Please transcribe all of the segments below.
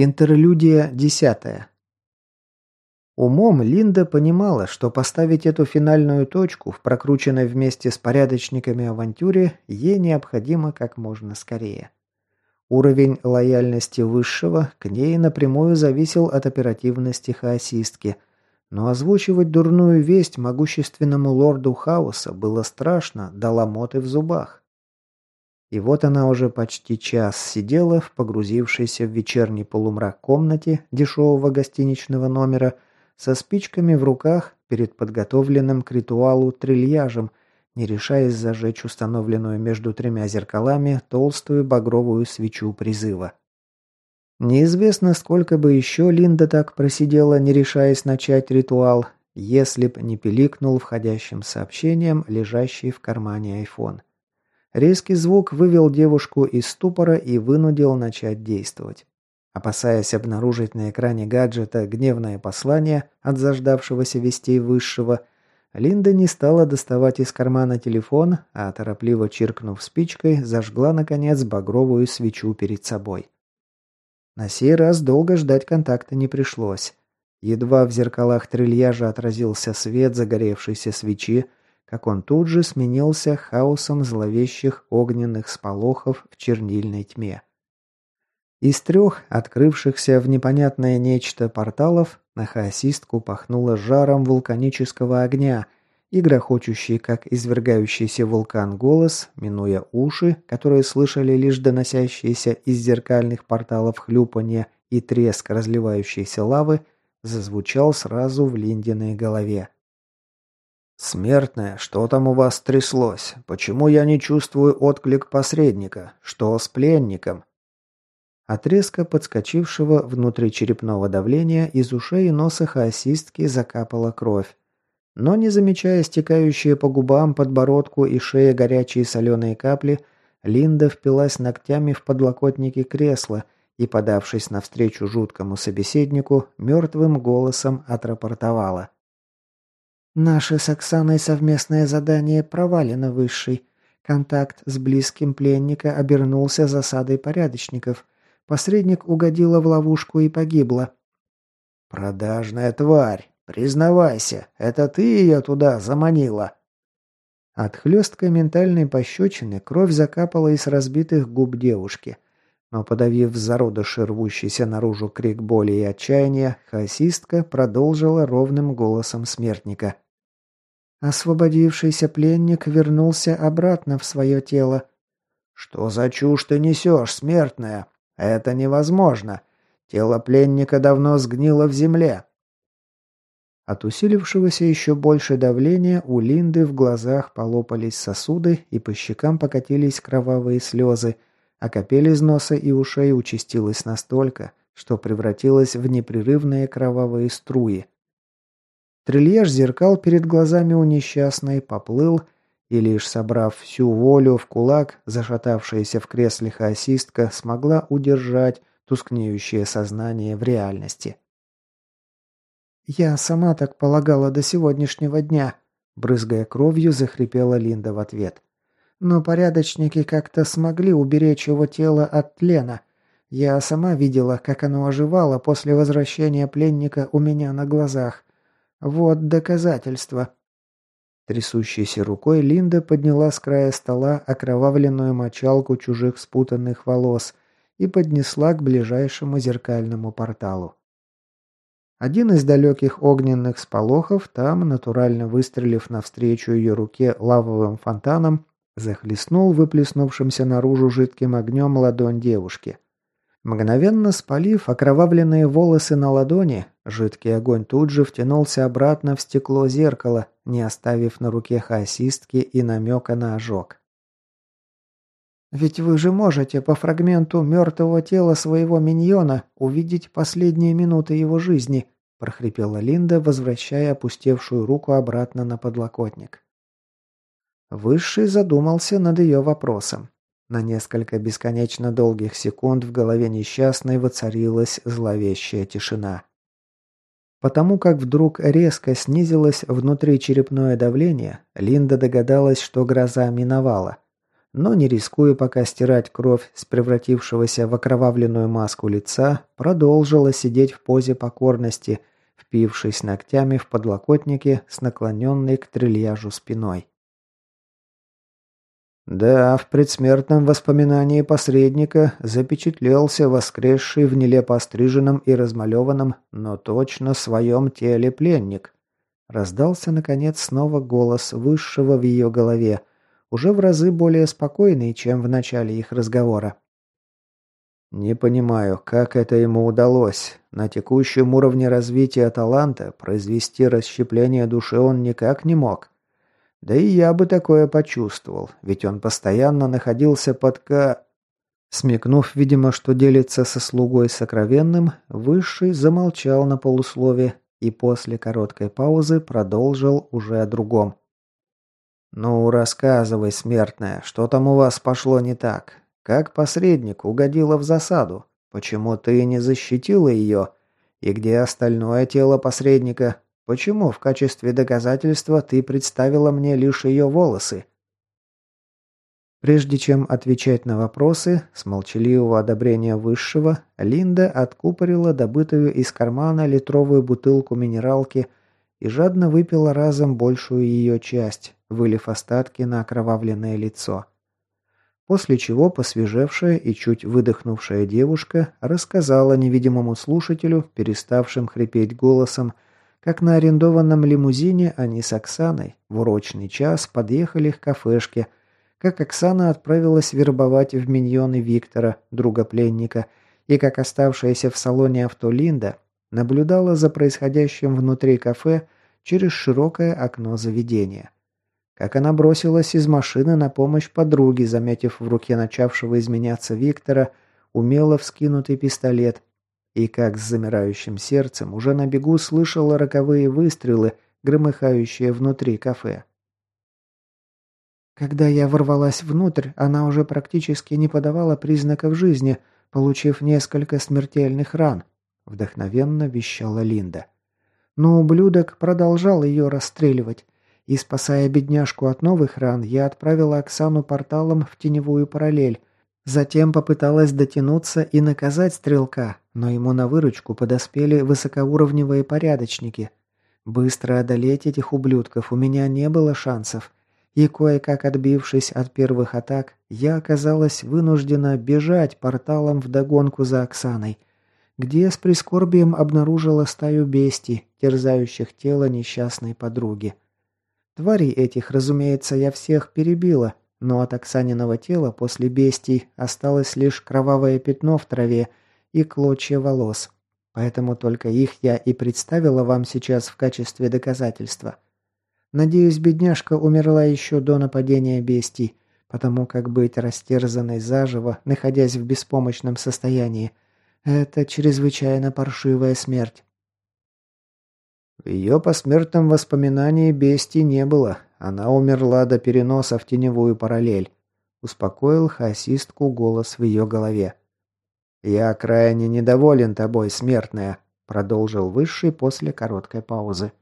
Интерлюдия десятая. Умом Линда понимала, что поставить эту финальную точку в прокрученной вместе с порядочниками авантюре ей необходимо как можно скорее. Уровень лояльности высшего к ней напрямую зависел от оперативности хаосистки, но озвучивать дурную весть могущественному лорду хаоса было страшно до ломоты в зубах. И вот она уже почти час сидела в погрузившейся в вечерний полумрак комнате дешевого гостиничного номера со спичками в руках перед подготовленным к ритуалу трильяжем, не решаясь зажечь установленную между тремя зеркалами толстую багровую свечу призыва. Неизвестно, сколько бы еще Линда так просидела, не решаясь начать ритуал, если б не пиликнул входящим сообщением, лежащий в кармане айфон. Резкий звук вывел девушку из ступора и вынудил начать действовать. Опасаясь обнаружить на экране гаджета гневное послание от заждавшегося вестей высшего, Линда не стала доставать из кармана телефон, а торопливо чиркнув спичкой, зажгла, наконец, багровую свечу перед собой. На сей раз долго ждать контакта не пришлось. Едва в зеркалах трильяжа отразился свет загоревшейся свечи, как он тут же сменился хаосом зловещих огненных сполохов в чернильной тьме. Из трех открывшихся в непонятное нечто порталов на хаосистку пахнуло жаром вулканического огня и грохочущий, как извергающийся вулкан голос, минуя уши, которые слышали лишь доносящиеся из зеркальных порталов хлюпанье и треск разливающейся лавы, зазвучал сразу в Линдиной голове. «Смертная, что там у вас тряслось? Почему я не чувствую отклик посредника? Что с пленником?» От резко подскочившего внутри черепного давления из ушей и носа хаосистки закапала кровь. Но не замечая стекающие по губам, подбородку и шее горячие соленые капли, Линда впилась ногтями в подлокотники кресла и, подавшись навстречу жуткому собеседнику, мертвым голосом отрапортовала. Наше с Оксаной совместное задание провалено высший. Контакт с близким пленника обернулся засадой порядочников. Посредник угодила в ловушку и погибла. «Продажная тварь! Признавайся, это ты ее туда заманила!» От хлестка ментальной пощечины кровь закапала из разбитых губ девушки. Но подавив зародыши рвущийся наружу крик боли и отчаяния, хаосистка продолжила ровным голосом смертника. Освободившийся пленник вернулся обратно в свое тело. «Что за чушь ты несешь, смертная? Это невозможно. Тело пленника давно сгнило в земле». От усилившегося еще больше давления у Линды в глазах полопались сосуды и по щекам покатились кровавые слезы, а капель из носа и ушей участилась настолько, что превратилась в непрерывные кровавые струи. Трильеж зеркал перед глазами у несчастной поплыл, и лишь собрав всю волю в кулак, зашатавшаяся в кресле хаосистка смогла удержать тускнеющее сознание в реальности. «Я сама так полагала до сегодняшнего дня», — брызгая кровью, захрипела Линда в ответ. «Но порядочники как-то смогли уберечь его тело от тлена. Я сама видела, как оно оживало после возвращения пленника у меня на глазах. Вот доказательство. Трясущейся рукой Линда подняла с края стола окровавленную мочалку чужих спутанных волос и поднесла к ближайшему зеркальному порталу. Один из далеких огненных сполохов, там, натурально выстрелив навстречу ее руке лавовым фонтаном, захлестнул выплеснувшимся наружу жидким огнем ладонь девушки. Мгновенно спалив окровавленные волосы на ладони, жидкий огонь тут же втянулся обратно в стекло зеркала, не оставив на руке хаосистки и намека на ожог. «Ведь вы же можете по фрагменту мертвого тела своего миньона увидеть последние минуты его жизни», прохрипела Линда, возвращая опустевшую руку обратно на подлокотник. Высший задумался над ее вопросом. На несколько бесконечно долгих секунд в голове несчастной воцарилась зловещая тишина. Потому как вдруг резко снизилось внутричерепное давление, Линда догадалась, что гроза миновала. но не рискуя пока стирать кровь с превратившегося в окровавленную маску лица, продолжила сидеть в позе покорности, впившись ногтями в подлокотники с наклоненной к трильяжу спиной. Да, в предсмертном воспоминании посредника запечатлелся воскресший в нелепо остриженном и размалеванном, но точно своем теле пленник. Раздался, наконец, снова голос высшего в ее голове, уже в разы более спокойный, чем в начале их разговора. Не понимаю, как это ему удалось. На текущем уровне развития таланта произвести расщепление души он никак не мог. Да и я бы такое почувствовал, ведь он постоянно находился под ка... Смекнув, видимо, что делится со слугой сокровенным, Высший замолчал на полуслове и после короткой паузы продолжил уже о другом. «Ну, рассказывай, смертная, что там у вас пошло не так? Как посредник угодила в засаду? Почему ты не защитила ее? И где остальное тело посредника? Почему в качестве доказательства ты представила мне лишь ее волосы?» Прежде чем отвечать на вопросы, с молчаливого одобрения высшего, Линда откупорила добытую из кармана литровую бутылку минералки и жадно выпила разом большую ее часть, вылив остатки на окровавленное лицо. После чего посвежевшая и чуть выдохнувшая девушка рассказала невидимому слушателю, переставшим хрипеть голосом, как на арендованном лимузине они с Оксаной в урочный час подъехали к кафешке, как Оксана отправилась вербовать в миньоны Виктора, друга пленника, и как оставшаяся в салоне авто Линда наблюдала за происходящим внутри кафе через широкое окно заведения. Как она бросилась из машины на помощь подруге, заметив в руке начавшего изменяться Виктора умело вскинутый пистолет, и как с замирающим сердцем уже на бегу слышала роковые выстрелы, громыхающие внутри кафе. Когда я ворвалась внутрь, она уже практически не подавала признаков жизни, получив несколько смертельных ран, вдохновенно вещала Линда. Но ублюдок продолжал ее расстреливать. И, спасая бедняжку от новых ран, я отправила Оксану порталом в теневую параллель. Затем попыталась дотянуться и наказать стрелка, но ему на выручку подоспели высокоуровневые порядочники. Быстро одолеть этих ублюдков у меня не было шансов. И кое-как отбившись от первых атак, я оказалась вынуждена бежать порталом вдогонку за Оксаной – где с прискорбием обнаружила стаю бестий, терзающих тело несчастной подруги. Тварей этих, разумеется, я всех перебила, но от Оксаниного тела после бестий осталось лишь кровавое пятно в траве и клочья волос. Поэтому только их я и представила вам сейчас в качестве доказательства. Надеюсь, бедняжка умерла еще до нападения бестий, потому как быть растерзанной заживо, находясь в беспомощном состоянии – это чрезвычайно паршивая смерть. В ее посмертном воспоминании бести не было. Она умерла до переноса в теневую параллель. Успокоил хаосистку голос в ее голове. «Я крайне недоволен тобой, смертная», — продолжил Высший после короткой паузы.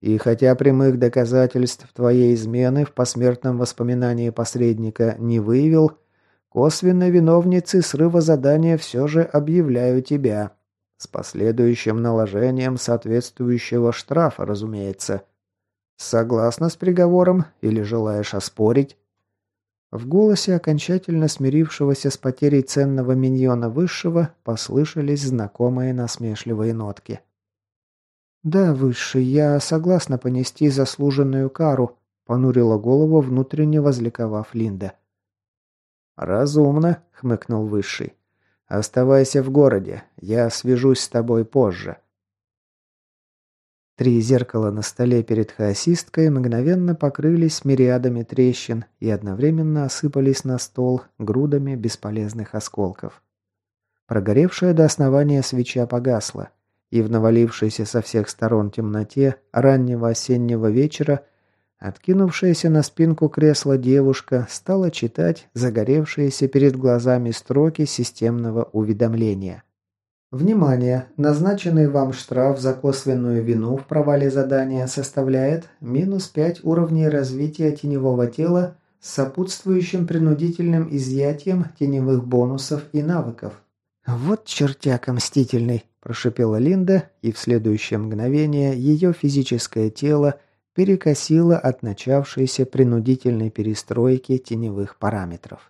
«И хотя прямых доказательств твоей измены в посмертном воспоминании посредника не выявил, — Косвенной виновницей срыва задания все же объявляю тебя. С последующим наложением соответствующего штрафа, разумеется. Согласна с приговором или желаешь оспорить?» В голосе окончательно смирившегося с потерей ценного миньона высшего послышались знакомые насмешливые нотки. «Да, высший, я согласна понести заслуженную кару», — понурила голову, внутренне возликовав Линда. «Разумно», — хмыкнул Высший. «Оставайся в городе. Я свяжусь с тобой позже». Три зеркала на столе перед хаосисткой мгновенно покрылись мириадами трещин и одновременно осыпались на стол грудами бесполезных осколков. Прогоревшая до основания свеча погасла, и в навалившейся со всех сторон темноте раннего осеннего вечера Откинувшаяся на спинку кресла девушка стала читать загоревшиеся перед глазами строки системного уведомления. Внимание! Назначенный вам штраф за косвенную вину в провале задания составляет минус 5 уровней развития теневого тела с сопутствующим принудительным изъятием теневых бонусов и навыков. «Вот чертяка мстительный!» – прошипела Линда, и в следующее мгновение ее физическое тело перекосило от начавшейся принудительной перестройки теневых параметров.